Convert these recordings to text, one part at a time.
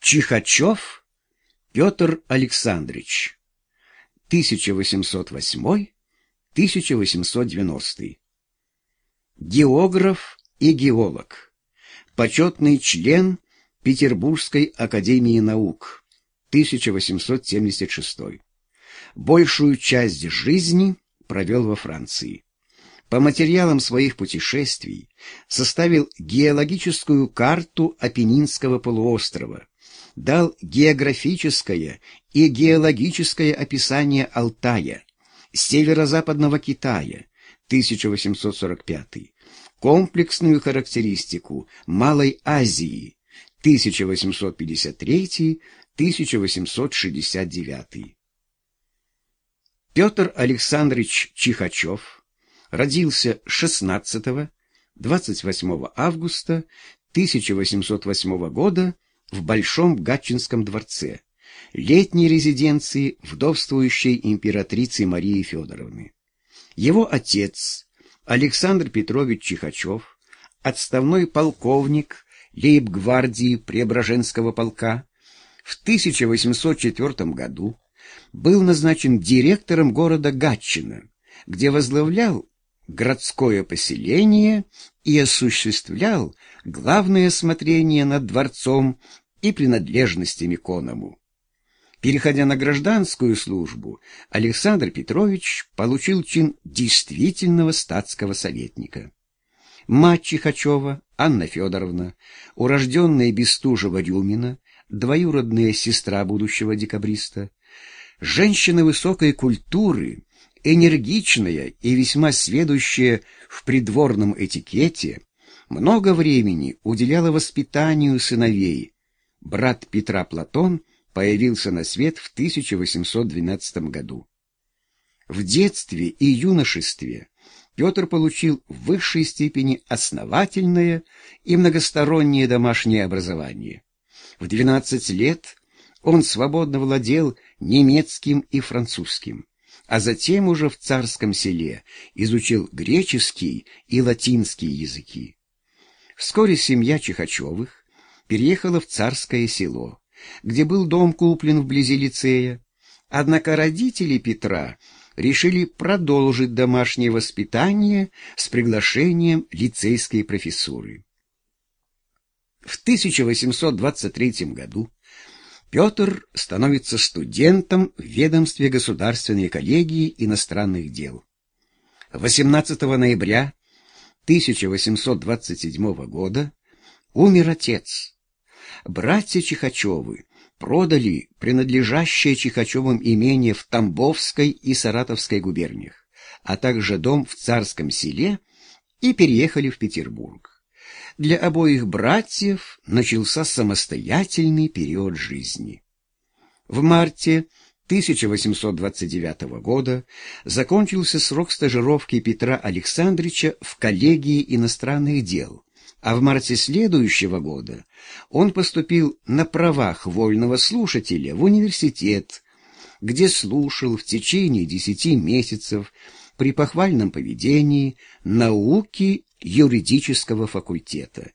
Чихачев Петр Александрович. 1808-1890 Географ и геолог. Почетный член Петербургской академии наук. 1876 Большую часть жизни провел во Франции. По материалам своих путешествий составил геологическую карту Апеннинского полуострова, дал географическое и геологическое описание Алтая, северо-западного Китая, 1845, комплексную характеристику Малой Азии, 1853-1869. Петр Александрович Чихачев родился 16-28 августа 1808 года в Большом Гатчинском дворце, летней резиденции вдовствующей императрицы Марии Федоровны. Его отец, Александр Петрович Чихачев, отставной полковник лейб-гвардии Преображенского полка, в 1804 году был назначен директором города Гатчина, где возглавлял городское поселение и осуществлял главное смотрение над дворцом и принадлежностями коному. Переходя на гражданскую службу, Александр Петрович получил чин действительного статского советника. Мать Чихачева, Анна Федоровна, урожденная Бестужева-Рюмина, двоюродная сестра будущего декабриста, женщина высокой культуры, энергичная и весьма сведущая в придворном этикете, много времени уделяла воспитанию сыновей. Брат Петра Платон появился на свет в 1812 году. В детстве и юношестве Петр получил в высшей степени основательное и многостороннее домашнее образование. В 12 лет он свободно владел немецким и французским, а затем уже в царском селе изучил греческий и латинский языки. Вскоре семья Чихачевых переехала в царское село, где был дом куплен вблизи лицея. Однако родители Петра решили продолжить домашнее воспитание с приглашением лицейской профессуры. В 1823 году Петр становится студентом в ведомстве Государственной коллегии иностранных дел. 18 ноября 1827 года умер отец. Братья Чихачевы продали принадлежащее Чихачевым имение в Тамбовской и Саратовской губерниях, а также дом в Царском селе и переехали в Петербург. Для обоих братьев начался самостоятельный период жизни. В марте 1829 года закончился срок стажировки Петра Александровича в коллегии иностранных дел, а в марте следующего года он поступил на правах вольного слушателя в университет, где слушал в течение десяти месяцев при похвальном поведении науки юридического факультета.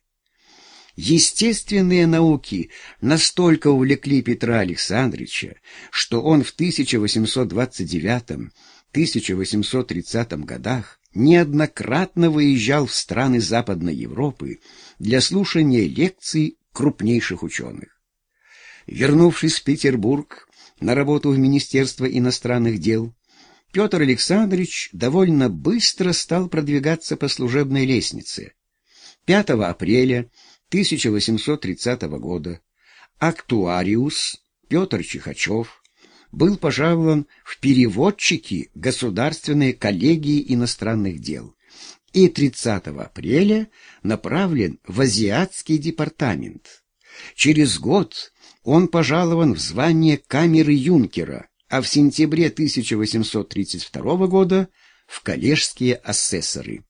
Естественные науки настолько увлекли Петра Александровича, что он в 1829-1830 годах неоднократно выезжал в страны Западной Европы для слушания лекций крупнейших ученых. Вернувшись в Петербург на работу в Министерство иностранных дел, Петр Александрович довольно быстро стал продвигаться по служебной лестнице. 5 апреля 1830 года актуариус Петр Чихачев был пожалован в переводчики Государственной коллегии иностранных дел и 30 апреля направлен в Азиатский департамент. Через год он пожалован в звание камеры юнкера, а в сентябре 1832 года в коллежские асессоры.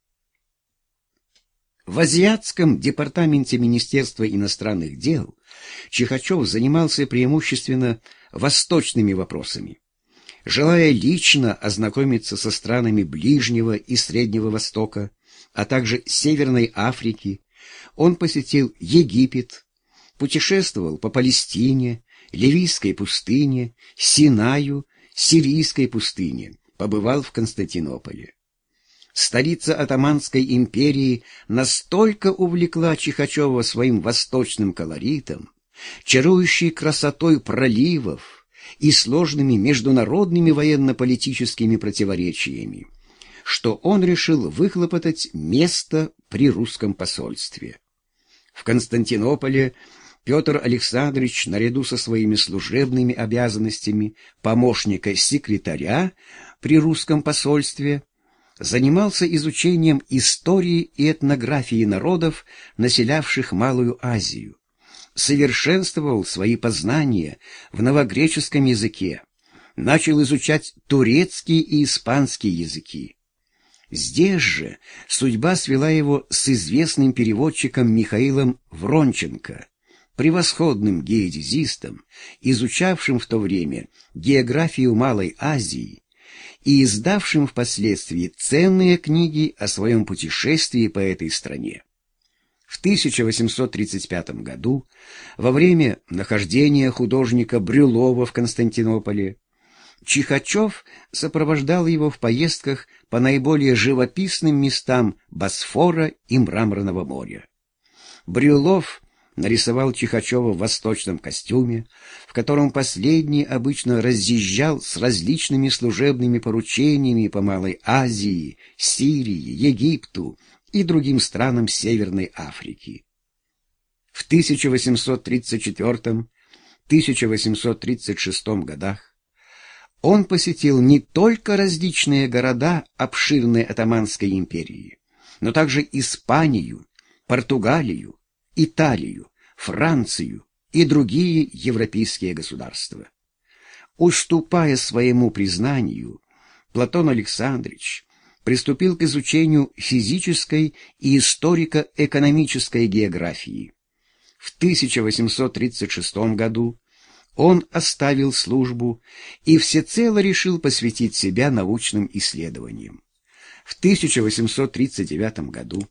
В Азиатском департаменте Министерства иностранных дел Чихачев занимался преимущественно восточными вопросами. Желая лично ознакомиться со странами Ближнего и Среднего Востока, а также Северной Африки, он посетил Египет, путешествовал по Палестине, Ливийской пустыне, Синаю, Сирийской пустыне, побывал в Константинополе. Столица Атаманской империи настолько увлекла Чихачева своим восточным колоритом, чарующей красотой проливов и сложными международными военно-политическими противоречиями, что он решил выхлопотать место при русском посольстве. В Константинополе Петр Александрович, наряду со своими служебными обязанностями помощника секретаря при русском посольстве, занимался изучением истории и этнографии народов, населявших Малую Азию, совершенствовал свои познания в новогреческом языке, начал изучать турецкий и испанский языки. Здесь же судьба свела его с известным переводчиком Михаилом Вронченко, превосходным геодезистом, изучавшим в то время географию Малой Азии и издавшим впоследствии ценные книги о своем путешествии по этой стране. В 1835 году, во время нахождения художника Брюлова в Константинополе, Чихачев сопровождал его в поездках по наиболее живописным местам Босфора и Мраморного моря. Брюлов нарисовал Чихачева в восточном костюме, в котором последний обычно разъезжал с различными служебными поручениями по Малой Азии, Сирии, Египту и другим странам Северной Африки. В 1834-1836 годах он посетил не только различные города обширной Атаманской империи, но также Испанию, Португалию, Италию, Францию и другие европейские государства. Уступая своему признанию, Платон Александрович приступил к изучению физической и историко-экономической географии. В 1836 году он оставил службу и всецело решил посвятить себя научным исследованиям. В 1839 году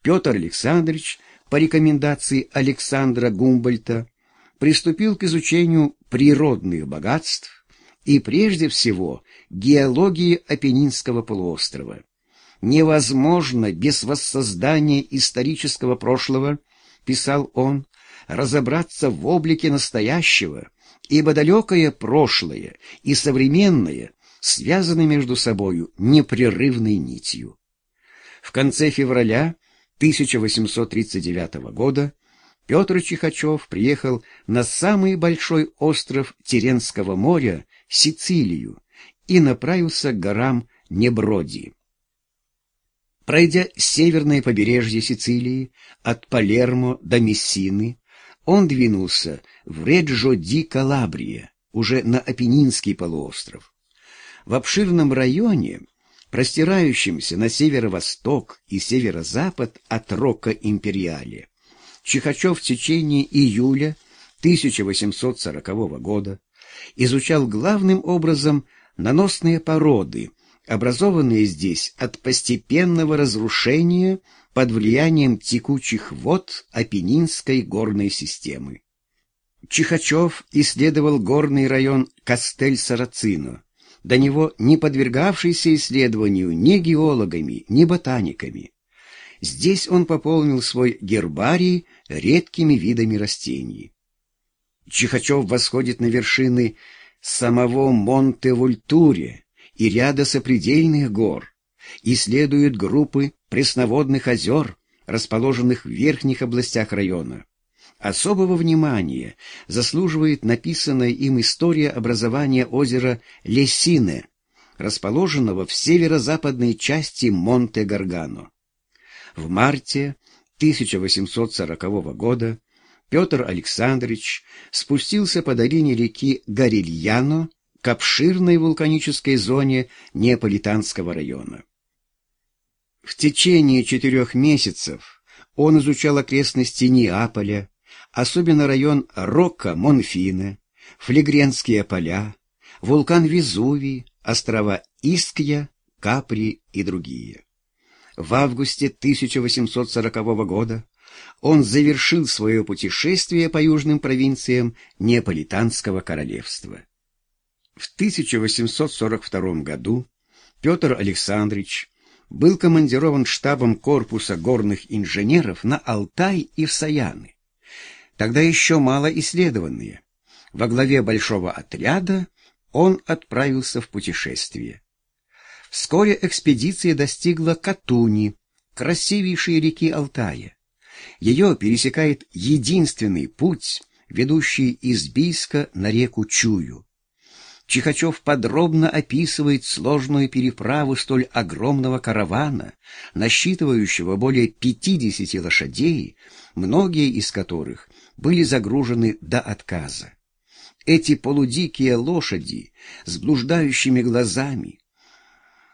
Петр Александрович по рекомендации Александра Гумбольта приступил к изучению природных богатств и прежде всего геологии Апеннинского полуострова. Невозможно без воссоздания исторического прошлого, писал он, разобраться в облике настоящего, ибо далекое прошлое и современное связаны между собою непрерывной нитью. В конце февраля 1839 года Петр Чихачев приехал на самый большой остров Теренского моря, Сицилию, и направился к горам Неброди. Пройдя северное побережье Сицилии, от Палермо до Мессины, он двинулся в Реджо-ди-Калабрия, уже на Апеннинский полуостров. В обширном районе простирающимся на северо-восток и северо-запад от Рока Империале. Чихачев в течение июля 1840 года изучал главным образом наносные породы, образованные здесь от постепенного разрушения под влиянием текучих вод Апеннинской горной системы. Чихачев исследовал горный район Кастель-Сарацино, до него не подвергавшийся исследованию ни геологами, ни ботаниками. Здесь он пополнил свой гербарий редкими видами растений. Чихачев восходит на вершины самого Монте-Вультуре и ряда сопредельных гор, исследует группы пресноводных озер, расположенных в верхних областях района. Особого внимания заслуживает написанная им история образования озера Лесине, расположенного в северо-западной части Монте-Гаргано. В марте 1840 года Петр Александрович спустился по долине реки Гарильяно к обширной вулканической зоне Неаполитанского района. В течение четырех месяцев он изучал окрестности Неаполя, особенно район Рокко-Монфине, Флегренские поля, вулкан Везувий, острова Искья, Капри и другие. В августе 1840 года он завершил свое путешествие по южным провинциям Неаполитанского королевства. В 1842 году Петр Александрович был командирован штабом корпуса горных инженеров на Алтай и в Саяны. Тогда еще мало исследованные. Во главе большого отряда он отправился в путешествие. Вскоре экспедиция достигла Катуни, красивейшей реки Алтая. Ее пересекает единственный путь, ведущий из Бийска на реку Чую. Чихачев подробно описывает сложную переправу столь огромного каравана, насчитывающего более 50 лошадей, многие из которых были загружены до отказа. Эти полудикие лошади с блуждающими глазами,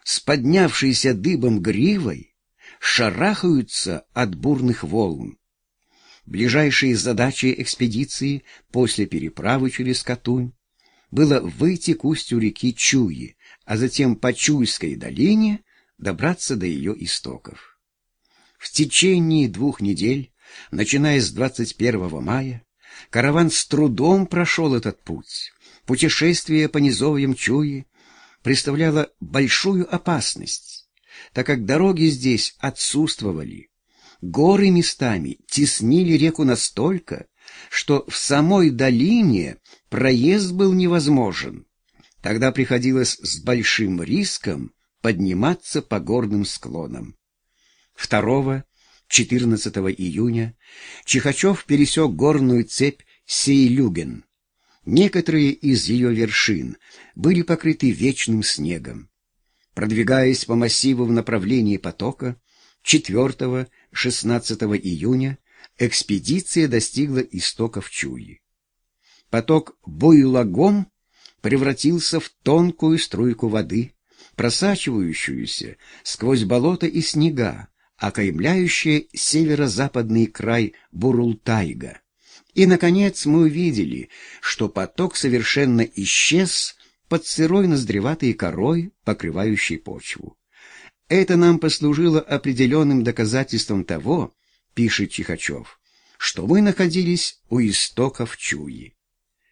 с поднявшейся дыбом гривой, шарахаются от бурных волн. Ближайшей задачей экспедиции после переправы через Катунь было выйти к устью реки Чуи, а затем по Чуйской долине добраться до ее истоков. В течение двух недель, начиная с 21 мая, караван с трудом прошел этот путь. Путешествие по низовьям Чуи представляло большую опасность, так как дороги здесь отсутствовали. Горы местами теснили реку настолько, что в самой долине проезд был невозможен. Тогда приходилось с большим риском подниматься по горным склонам. 2-14 июня Чихачев пересек горную цепь Сейлюген. Некоторые из ее вершин были покрыты вечным снегом. Продвигаясь по массиву в направлении потока, 4-16 июня экспедиция достигла истоков Чуи. Поток Бойлагом превратился в тонкую струйку воды, просачивающуюся сквозь болото и снега, окаймляющие северо-западный край Бурултайга. И, наконец, мы увидели, что поток совершенно исчез под сырой ноздреватой корой, покрывающей почву. Это нам послужило определенным доказательством того, пишет Чихачев, что мы находились у истоков Чуи.